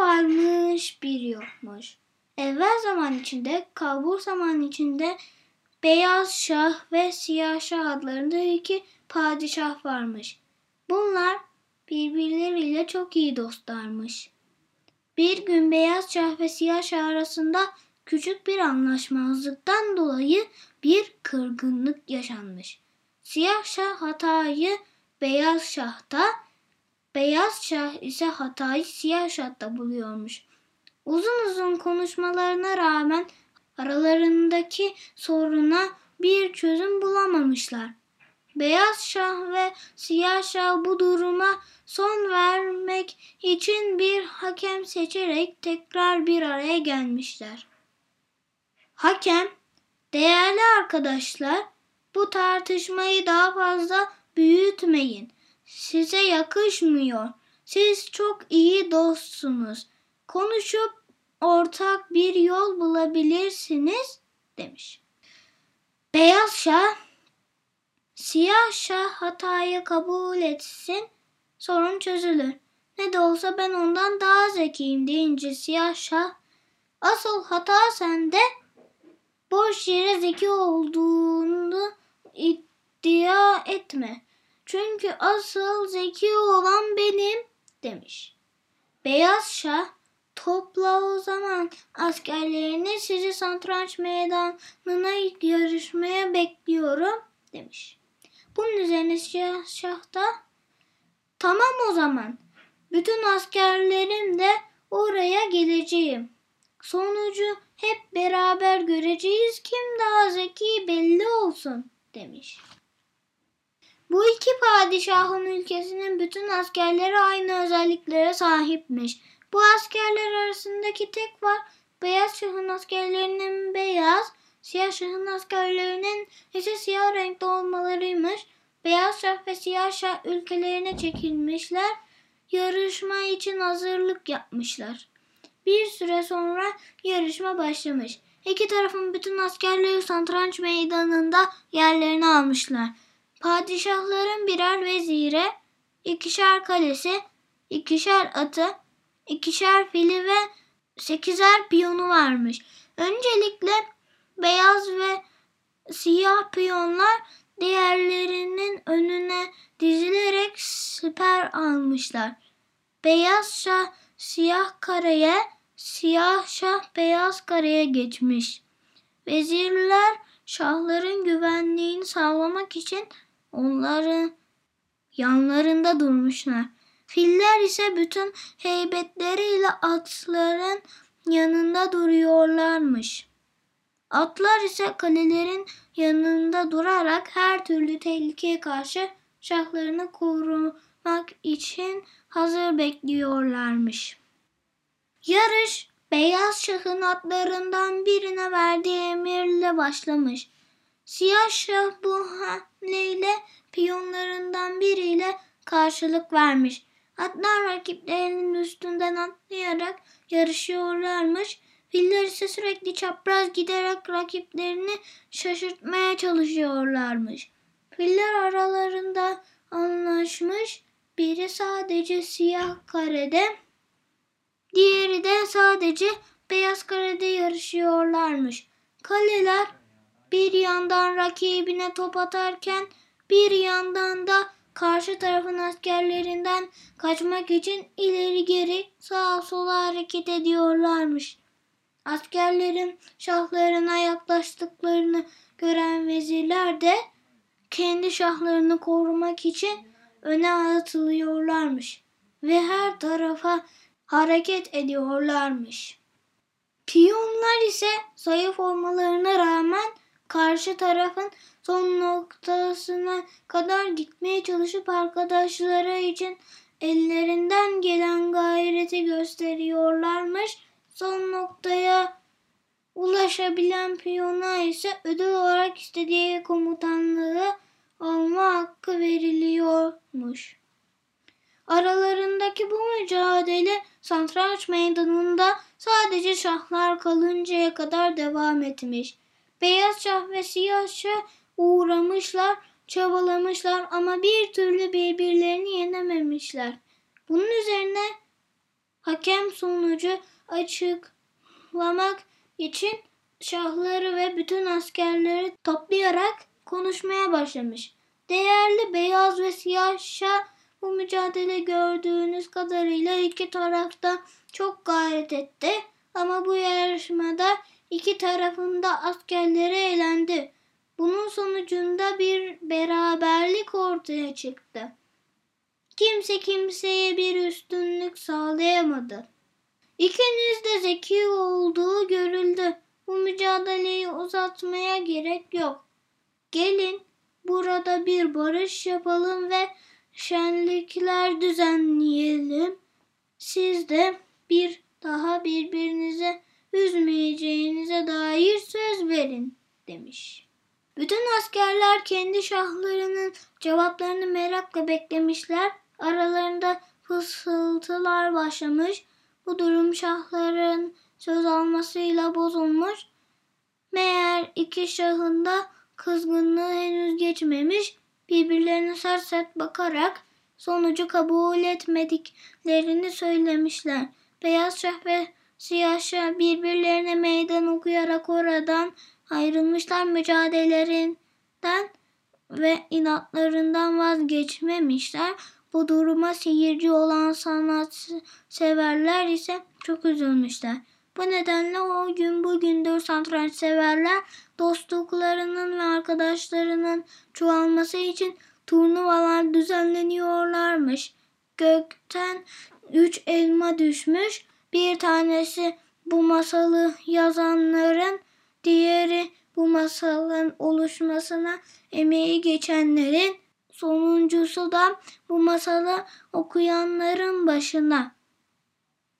varmış bir yokmuş. Evvel zaman içinde, kalbur zaman içinde Beyaz Şah ve Siyah Şah adlarında iki padişah varmış. Bunlar birbirleriyle çok iyi dostlarmış. Bir gün Beyaz Şah ve Siyah Şah arasında küçük bir anlaşmazlıktan dolayı bir kırgınlık yaşanmış. Siyah Şah hatayı Beyaz Şah'ta, Beyaz Şah ise hatayı Siyah Şah'ta buluyormuş. Uzun uzun konuşmalarına rağmen aralarındaki soruna bir çözüm bulamamışlar. Beyaz Şah ve Siyah Şah bu duruma son vermek için bir hakem seçerek tekrar bir araya gelmişler. Hakem, değerli arkadaşlar, bu tartışmayı daha fazla büyütmeyin. Size yakışmıyor. Siz çok iyi dostsunuz. Konuşup ortak bir yol bulabilirsiniz demiş. Beyaz Şah Siyah Şah hatayı kabul etsin sorun çözülür. Ne de olsa ben ondan daha zekiyim deyince Siyah Şah asıl hata sende boş yere zeki olduğunu iddia etme. Çünkü asıl zeki olan benim demiş. Beyaz Şah topla o zaman askerlerini sizi santranç meydanına yarışmaya bekliyorum demiş. Bunun üzerine Siyah Şah da tamam o zaman bütün askerlerimle oraya geleceğim. Sonucu hep beraber göreceğiz kim daha zeki belli olsun demiş. Bu iki padişahın ülkesinin bütün askerleri aynı özelliklere sahipmiş. Bu askerler arasındaki tek var beyaz şahın askerlerinin beyaz, siyah şahın askerlerinin ise siyah renkte olmalarıymış. Beyaz şah ve siyah şah ülkelerine çekilmişler. Yarışma için hazırlık yapmışlar. Bir süre sonra yarışma başlamış. İki tarafın bütün askerleri santranç meydanında yerlerini almışlar. Padişahların birer vezire, ikişer kalesi, ikişer atı, ikişer fili ve sekizer piyonu varmış. Öncelikle beyaz ve siyah piyonlar diğerlerinin önüne dizilerek siper almışlar. Beyaz şah siyah kareye, siyah şah beyaz kareye geçmiş. Vezirler şahların güvenliğini sağlamak için onların yanlarında durmuşlar. Filler ise bütün heybetleriyle atların yanında duruyorlarmış. Atlar ise kalelerin yanında durarak her türlü tehlikeye karşı şahlarını korumak için hazır bekliyorlarmış. Yarış beyaz şahın atlarından birine verdiği emirle başlamış. Siyah şah bu hamleyle piyonlarından biriyle karşılık vermiş. Atlar rakiplerinin üstünden atlayarak yarışıyorlarmış. Filler ise sürekli çapraz giderek rakiplerini şaşırtmaya çalışıyorlarmış. Filler aralarında anlaşmış. Biri sadece siyah karede, diğeri de sadece beyaz karede yarışıyorlarmış. Kaleler bir yandan rakibine top atarken bir yandan da karşı tarafın askerlerinden kaçmak için ileri geri sağa sola hareket ediyorlarmış. Askerlerin şahlarına yaklaştıklarını gören vezirler de kendi şahlarını korumak için öne atılıyorlarmış ve her tarafa hareket ediyorlarmış. Piyonlar ise zayıf olmalarına rağmen karşı tarafın son noktasına kadar gitmeye çalışıp arkadaşları için ellerinden gelen gayreti gösteriyorlarmış. Son noktaya ulaşabilen piyona ise ödül olarak istediği komutanlığı alma hakkı veriliyormuş. Aralarındaki bu mücadele Santranç meydanında sadece şahlar kalıncaya kadar devam etmiş. Beyaz şah ve siyah şah uğramışlar, çabalamışlar ama bir türlü birbirlerini yenememişler. Bunun üzerine hakem sonucu açıklamak için şahları ve bütün askerleri toplayarak konuşmaya başlamış. Değerli beyaz ve siyah şah bu mücadele gördüğünüz kadarıyla iki tarafta çok gayret etti. Ama bu yarışmada iki tarafında askerleri eğlendi. Bunun sonucunda bir beraberlik ortaya çıktı. Kimse kimseye bir üstünlük sağlayamadı. İkiniz de zeki olduğu görüldü. Bu mücadeleyi uzatmaya gerek yok. Gelin burada bir barış yapalım ve şenlikler düzenleyelim. Siz de bir daha birbirinize üzmeyeceğinize dair söz verin demiş. Bütün askerler kendi şahlarının cevaplarını merakla beklemişler. Aralarında fısıltılar başlamış. Bu durum şahların söz almasıyla bozulmuş. Meğer iki şahın da kızgınlığı henüz geçmemiş. Birbirlerine sert sert bakarak sonucu kabul etmediklerini söylemişler. Beyaz şah ve siyah şah birbirlerine meydan okuyarak oradan ayrılmışlar mücadelelerinden ve inatlarından vazgeçmemişler. Bu duruma seyirci olan sanat severler ise çok üzülmüşler. Bu nedenle o gün bugündür satranç severler dostluklarının ve arkadaşlarının çoğalması için turnuvalar düzenleniyorlarmış. Gökten üç elma düşmüş. Bir tanesi bu masalı yazanların, diğeri bu masalın oluşmasına emeği geçenlerin, sonuncusu da bu masalı okuyanların başına.